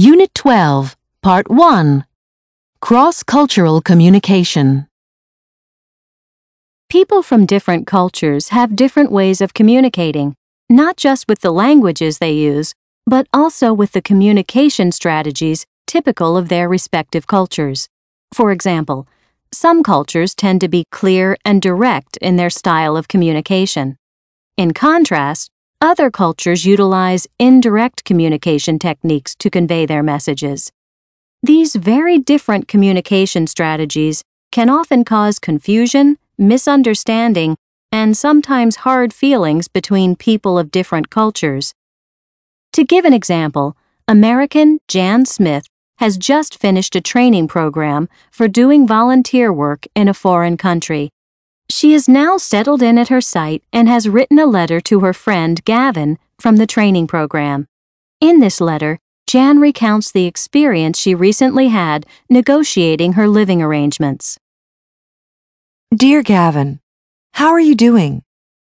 Unit 12, Part 1 Cross Cultural Communication. People from different cultures have different ways of communicating, not just with the languages they use, but also with the communication strategies typical of their respective cultures. For example, some cultures tend to be clear and direct in their style of communication. In contrast, other cultures utilize indirect communication techniques to convey their messages. These very different communication strategies can often cause confusion, misunderstanding, and sometimes hard feelings between people of different cultures. To give an example, American Jan Smith has just finished a training program for doing volunteer work in a foreign country. She is now settled in at her site and has written a letter to her friend Gavin from the training program. In this letter, Jan recounts the experience she recently had negotiating her living arrangements. Dear Gavin, how are you doing?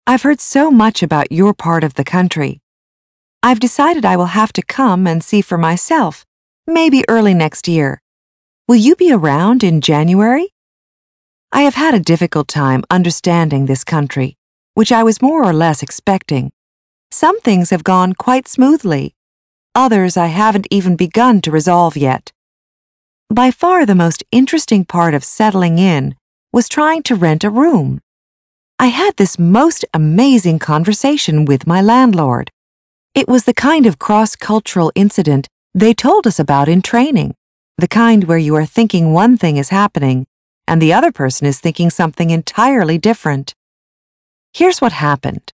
I've heard so much about your part of the country. I've decided I will have to come and see for myself, maybe early next year. Will you be around in January? I have had a difficult time understanding this country, which I was more or less expecting. Some things have gone quite smoothly, Others I haven't even begun to resolve yet. By far the most interesting part of settling in was trying to rent a room. I had this most amazing conversation with my landlord. It was the kind of cross-cultural incident they told us about in training, the kind where you are thinking one thing is happening and the other person is thinking something entirely different. Here's what happened.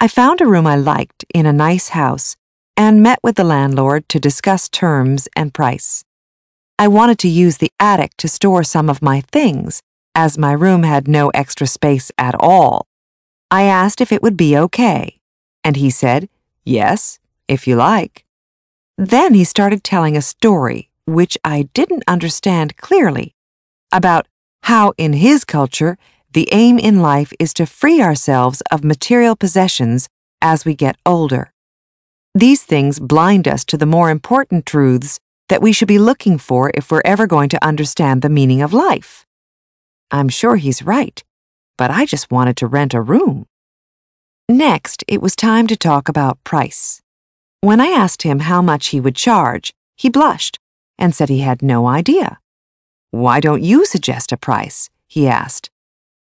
I found a room I liked in a nice house and met with the landlord to discuss terms and price. I wanted to use the attic to store some of my things, as my room had no extra space at all. I asked if it would be okay, and he said, Yes, if you like. Then he started telling a story, which I didn't understand clearly, about how in his culture the aim in life is to free ourselves of material possessions as we get older. These things blind us to the more important truths that we should be looking for if we're ever going to understand the meaning of life. I'm sure he's right, but I just wanted to rent a room. Next, it was time to talk about price. When I asked him how much he would charge, he blushed and said he had no idea. Why don't you suggest a price? he asked.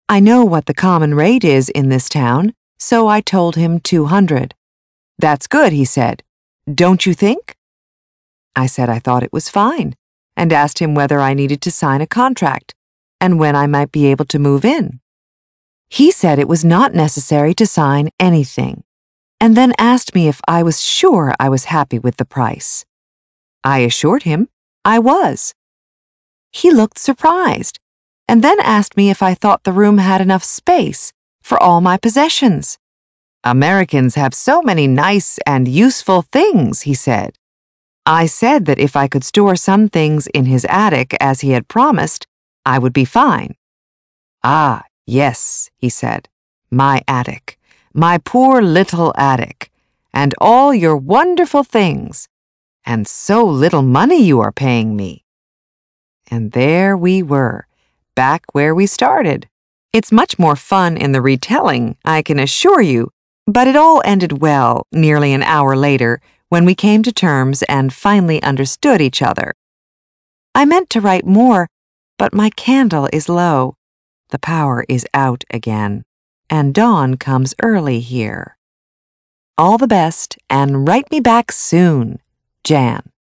I know what the common rate is in this town, so I told him 200. That's good, he said. Don't you think? I said I thought it was fine, and asked him whether I needed to sign a contract and when I might be able to move in. He said it was not necessary to sign anything, and then asked me if I was sure I was happy with the price. I assured him I was. He looked surprised, and then asked me if I thought the room had enough space for all my possessions. Americans have so many nice and useful things, he said. I said that if I could store some things in his attic as he had promised, I would be fine. Ah, yes, he said, my attic, my poor little attic, and all your wonderful things, and so little money you are paying me. And there we were, back where we started. It's much more fun in the retelling, I can assure you, but it all ended well nearly an hour later when we came to terms and finally understood each other. I meant to write more, but my candle is low. The power is out again, and dawn comes early here. All the best, and write me back soon, Jan.